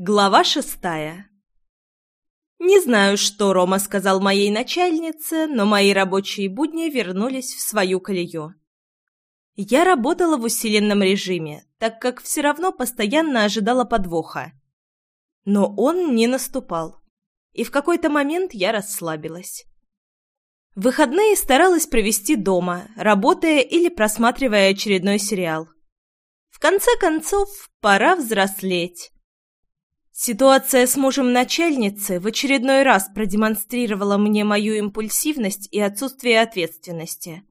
Глава шестая Не знаю, что Рома сказал моей начальнице, но мои рабочие будни вернулись в свою колею. Я работала в усиленном режиме, так как все равно постоянно ожидала подвоха. Но он не наступал, и в какой-то момент я расслабилась. Выходные старалась провести дома, работая или просматривая очередной сериал. В конце концов, пора взрослеть. Ситуация с мужем начальницы в очередной раз продемонстрировала мне мою импульсивность и отсутствие ответственности.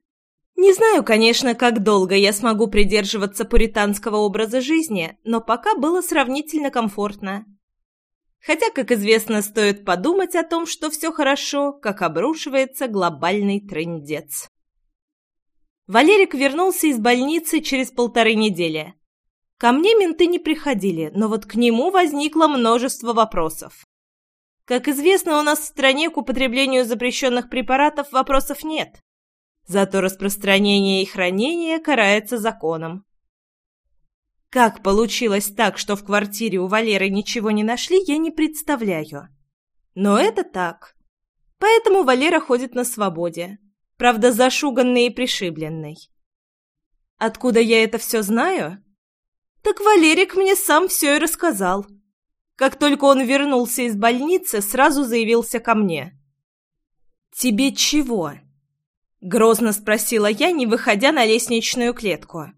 Не знаю, конечно, как долго я смогу придерживаться пуританского образа жизни, но пока было сравнительно комфортно. Хотя, как известно, стоит подумать о том, что все хорошо, как обрушивается глобальный трындец. Валерик вернулся из больницы через полторы недели. Ко мне менты не приходили, но вот к нему возникло множество вопросов. Как известно, у нас в стране к употреблению запрещенных препаратов вопросов нет. Зато распространение и хранение карается законом. Как получилось так, что в квартире у Валеры ничего не нашли, я не представляю. Но это так. Поэтому Валера ходит на свободе. Правда, зашуганный и пришибленный. Откуда я это все знаю? Так Валерик мне сам все и рассказал. Как только он вернулся из больницы, сразу заявился ко мне. «Тебе чего?» — грозно спросила я, не выходя на лестничную клетку.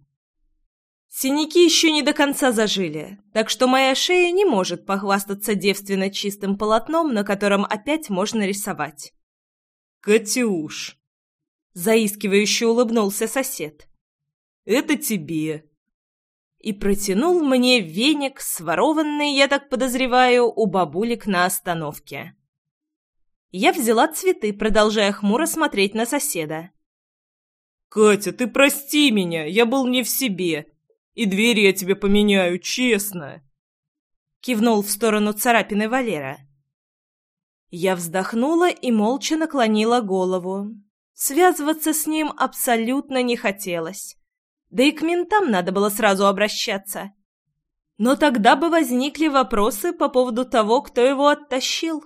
Синяки еще не до конца зажили, так что моя шея не может похвастаться девственно чистым полотном, на котором опять можно рисовать. «Катюш!» — заискивающе улыбнулся сосед. «Это тебе и протянул мне веник, сворованный, я так подозреваю, у бабулек на остановке. Я взяла цветы, продолжая хмуро смотреть на соседа. «Катя, ты прости меня, я был не в себе. И дверь я тебе поменяю, честно!» Кивнул в сторону царапины Валера. Я вздохнула и молча наклонила голову. Связываться с ним абсолютно не хотелось. Да и к ментам надо было сразу обращаться. Но тогда бы возникли вопросы по поводу того, кто его оттащил.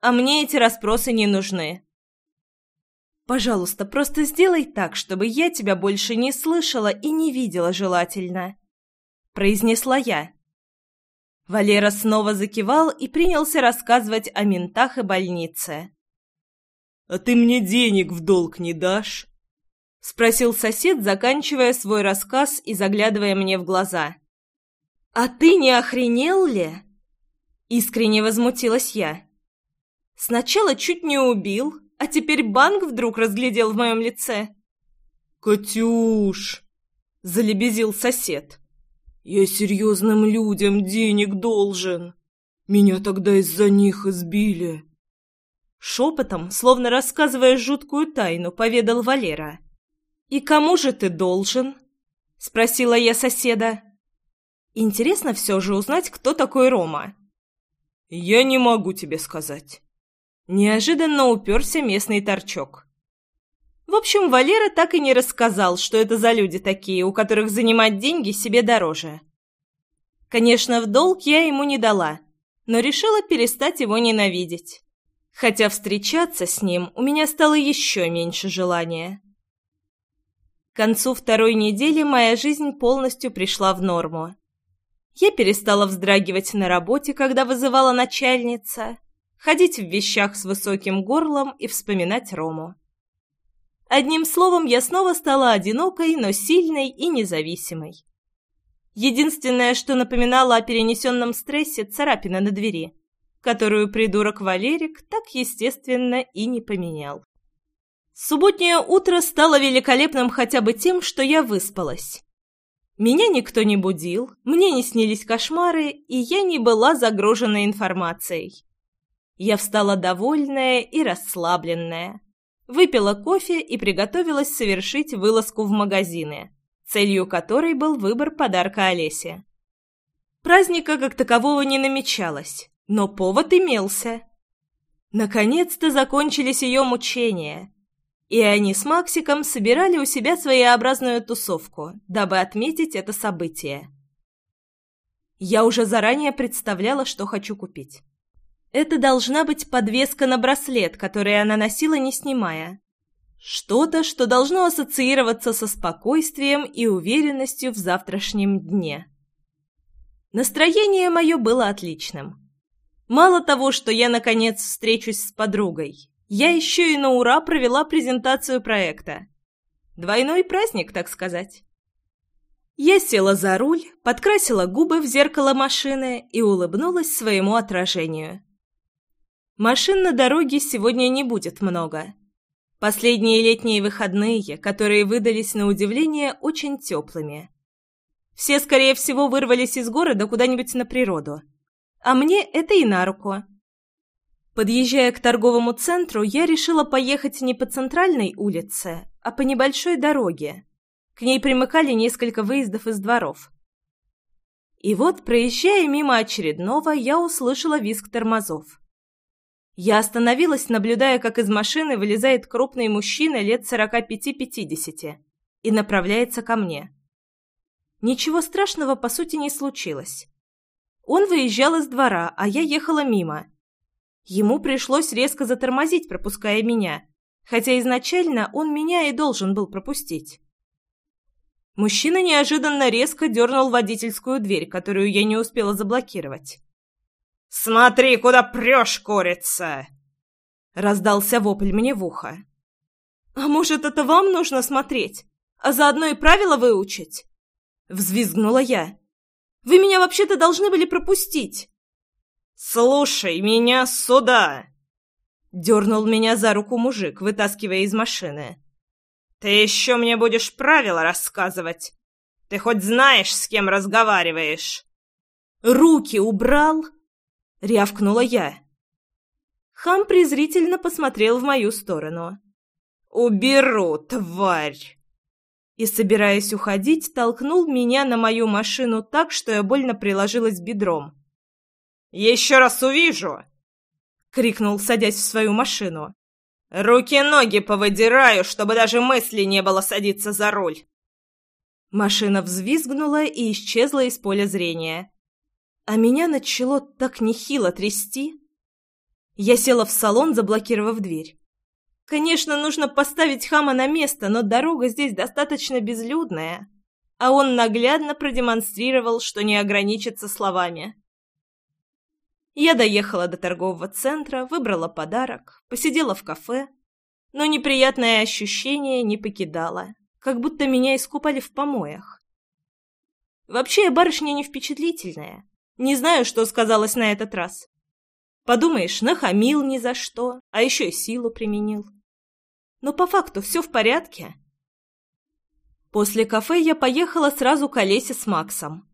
А мне эти расспросы не нужны. Пожалуйста, просто сделай так, чтобы я тебя больше не слышала и не видела желательно. Произнесла я. Валера снова закивал и принялся рассказывать о ментах и больнице. «А ты мне денег в долг не дашь?» — спросил сосед, заканчивая свой рассказ и заглядывая мне в глаза. «А ты не охренел ли?» — искренне возмутилась я. «Сначала чуть не убил, а теперь банк вдруг разглядел в моем лице». «Катюш!» — залебезил сосед. «Я серьезным людям денег должен. Меня тогда из-за них избили». Шепотом, словно рассказывая жуткую тайну, поведал Валера. «И кому же ты должен?» — спросила я соседа. «Интересно все же узнать, кто такой Рома». «Я не могу тебе сказать». Неожиданно уперся местный торчок. В общем, Валера так и не рассказал, что это за люди такие, у которых занимать деньги себе дороже. Конечно, в долг я ему не дала, но решила перестать его ненавидеть. Хотя встречаться с ним у меня стало еще меньше желания. К концу второй недели моя жизнь полностью пришла в норму. Я перестала вздрагивать на работе, когда вызывала начальница, ходить в вещах с высоким горлом и вспоминать Рому. Одним словом, я снова стала одинокой, но сильной и независимой. Единственное, что напоминало о перенесенном стрессе, царапина на двери, которую придурок Валерик так естественно и не поменял. Субботнее утро стало великолепным хотя бы тем, что я выспалась. Меня никто не будил, мне не снились кошмары, и я не была загружена информацией. Я встала довольная и расслабленная. Выпила кофе и приготовилась совершить вылазку в магазины, целью которой был выбор подарка Олесе. Праздника как такового не намечалось, но повод имелся. Наконец-то закончились ее мучения, и они с Максиком собирали у себя своеобразную тусовку, дабы отметить это событие. Я уже заранее представляла, что хочу купить. Это должна быть подвеска на браслет, который она носила, не снимая. Что-то, что должно ассоциироваться со спокойствием и уверенностью в завтрашнем дне. Настроение мое было отличным. Мало того, что я наконец встречусь с подругой, я еще и на ура провела презентацию проекта. Двойной праздник, так сказать. Я села за руль, подкрасила губы в зеркало машины и улыбнулась своему отражению. Машин на дороге сегодня не будет много. Последние летние выходные, которые выдались на удивление очень теплыми. Все, скорее всего, вырвались из города куда-нибудь на природу. А мне это и на руку. Подъезжая к торговому центру, я решила поехать не по центральной улице, а по небольшой дороге. К ней примыкали несколько выездов из дворов. И вот, проезжая мимо очередного, я услышала визг тормозов. Я остановилась, наблюдая, как из машины вылезает крупный мужчина лет 45-50 и направляется ко мне. Ничего страшного, по сути, не случилось. Он выезжал из двора, а я ехала мимо. Ему пришлось резко затормозить, пропуская меня, хотя изначально он меня и должен был пропустить. Мужчина неожиданно резко дернул водительскую дверь, которую я не успела заблокировать. «Смотри, куда прешь, курица!» Раздался вопль мне в ухо. «А может, это вам нужно смотреть, а заодно и правила выучить?» Взвизгнула я. «Вы меня вообще-то должны были пропустить!» «Слушай меня сюда!» Дернул меня за руку мужик, вытаскивая из машины. «Ты еще мне будешь правила рассказывать? Ты хоть знаешь, с кем разговариваешь?» «Руки убрал!» рявкнула я. Хам презрительно посмотрел в мою сторону. «Уберу, тварь!» И, собираясь уходить, толкнул меня на мою машину так, что я больно приложилась бедром. «Еще раз увижу!» — крикнул, садясь в свою машину. «Руки-ноги повыдираю, чтобы даже мысли не было садиться за руль!» Машина взвизгнула и исчезла из поля зрения а меня начало так нехило трясти. Я села в салон, заблокировав дверь. Конечно, нужно поставить хама на место, но дорога здесь достаточно безлюдная, а он наглядно продемонстрировал, что не ограничится словами. Я доехала до торгового центра, выбрала подарок, посидела в кафе, но неприятное ощущение не покидало, как будто меня искупали в помоях. Вообще я барышня не впечатлительная, не знаю, что сказалось на этот раз. Подумаешь, нахамил ни за что, а еще и силу применил. Но по факту все в порядке. После кафе я поехала сразу к Олесе с Максом.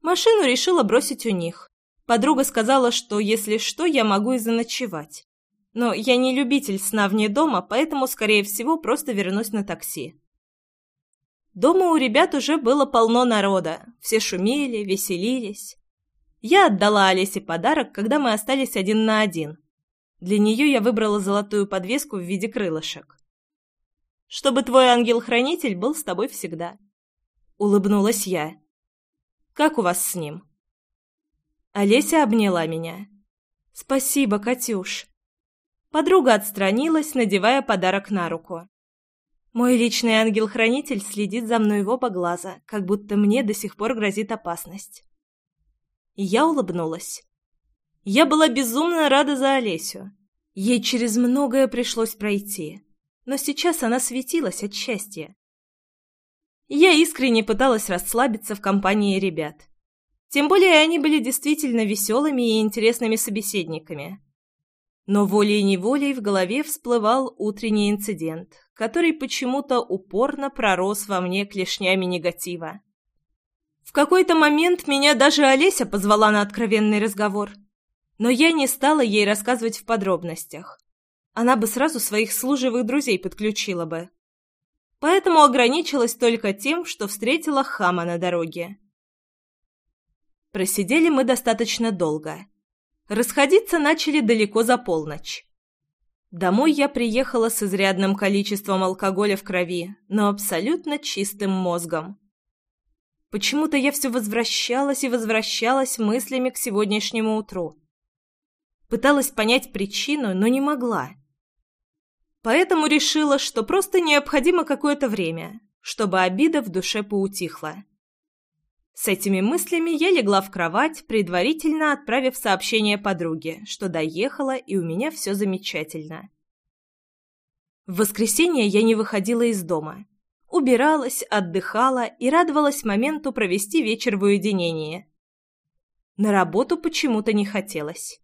Машину решила бросить у них. Подруга сказала, что если что, я могу и заночевать. Но я не любитель сна вне дома, поэтому, скорее всего, просто вернусь на такси. Дома у ребят уже было полно народа. Все шумели, веселились. Я отдала Олесе подарок, когда мы остались один на один. Для нее я выбрала золотую подвеску в виде крылышек. «Чтобы твой ангел-хранитель был с тобой всегда», — улыбнулась я. «Как у вас с ним?» Олеся обняла меня. «Спасибо, Катюш». Подруга отстранилась, надевая подарок на руку. Мой личный ангел-хранитель следит за мной в оба глаза, как будто мне до сих пор грозит опасность. Я улыбнулась. Я была безумно рада за Олесю. Ей через многое пришлось пройти, но сейчас она светилась от счастья. Я искренне пыталась расслабиться в компании ребят. Тем более они были действительно веселыми и интересными собеседниками. Но волей-неволей в голове всплывал утренний инцидент, который почему-то упорно пророс во мне клешнями негатива. В какой-то момент меня даже Олеся позвала на откровенный разговор. Но я не стала ей рассказывать в подробностях. Она бы сразу своих служивых друзей подключила бы. Поэтому ограничилась только тем, что встретила хама на дороге. Просидели мы достаточно долго. Расходиться начали далеко за полночь. Домой я приехала с изрядным количеством алкоголя в крови, но абсолютно чистым мозгом. Почему-то я все возвращалась и возвращалась мыслями к сегодняшнему утру. Пыталась понять причину, но не могла. Поэтому решила, что просто необходимо какое-то время, чтобы обида в душе поутихла. С этими мыслями я легла в кровать, предварительно отправив сообщение подруге, что доехала и у меня все замечательно. В воскресенье я не выходила из дома. Убиралась, отдыхала и радовалась моменту провести вечер в уединении. На работу почему-то не хотелось.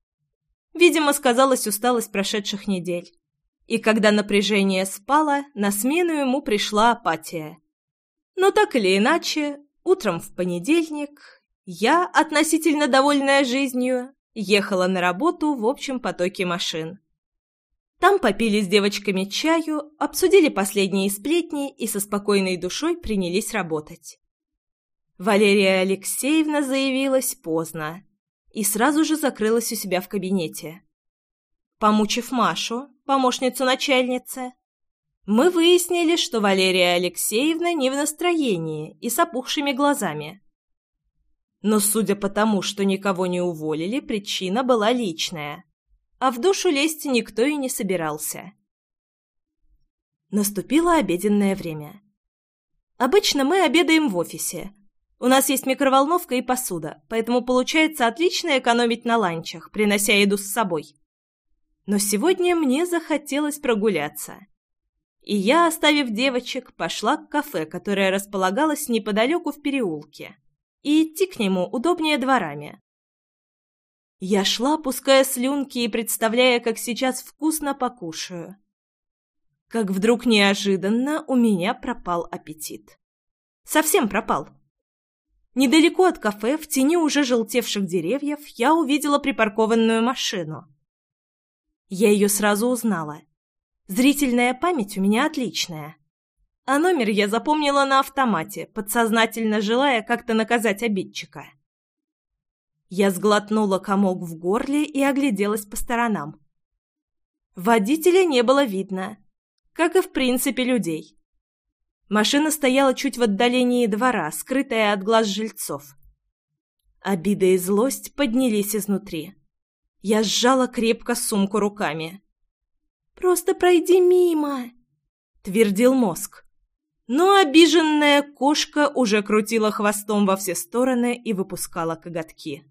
Видимо, сказалась усталость прошедших недель. И когда напряжение спало, на смену ему пришла апатия. Но так или иначе, утром в понедельник я, относительно довольная жизнью, ехала на работу в общем потоке машин. Там попили с девочками чаю, обсудили последние сплетни и со спокойной душой принялись работать. Валерия Алексеевна заявилась поздно и сразу же закрылась у себя в кабинете. Помучив Машу, помощницу начальницы, мы выяснили, что Валерия Алексеевна не в настроении и с опухшими глазами. Но судя по тому, что никого не уволили, причина была личная а в душу лезть никто и не собирался. Наступило обеденное время. Обычно мы обедаем в офисе. У нас есть микроволновка и посуда, поэтому получается отлично экономить на ланчах, принося еду с собой. Но сегодня мне захотелось прогуляться. И я, оставив девочек, пошла к кафе, которое располагалось неподалеку в переулке. И идти к нему удобнее дворами. Я шла, пуская слюнки и представляя, как сейчас вкусно покушаю. Как вдруг неожиданно у меня пропал аппетит. Совсем пропал. Недалеко от кафе, в тени уже желтевших деревьев, я увидела припаркованную машину. Я ее сразу узнала. Зрительная память у меня отличная. А номер я запомнила на автомате, подсознательно желая как-то наказать обидчика. Я сглотнула комок в горле и огляделась по сторонам. Водителя не было видно, как и в принципе людей. Машина стояла чуть в отдалении двора, скрытая от глаз жильцов. Обида и злость поднялись изнутри. Я сжала крепко сумку руками. «Просто пройди мимо!» — твердил мозг. Но обиженная кошка уже крутила хвостом во все стороны и выпускала коготки.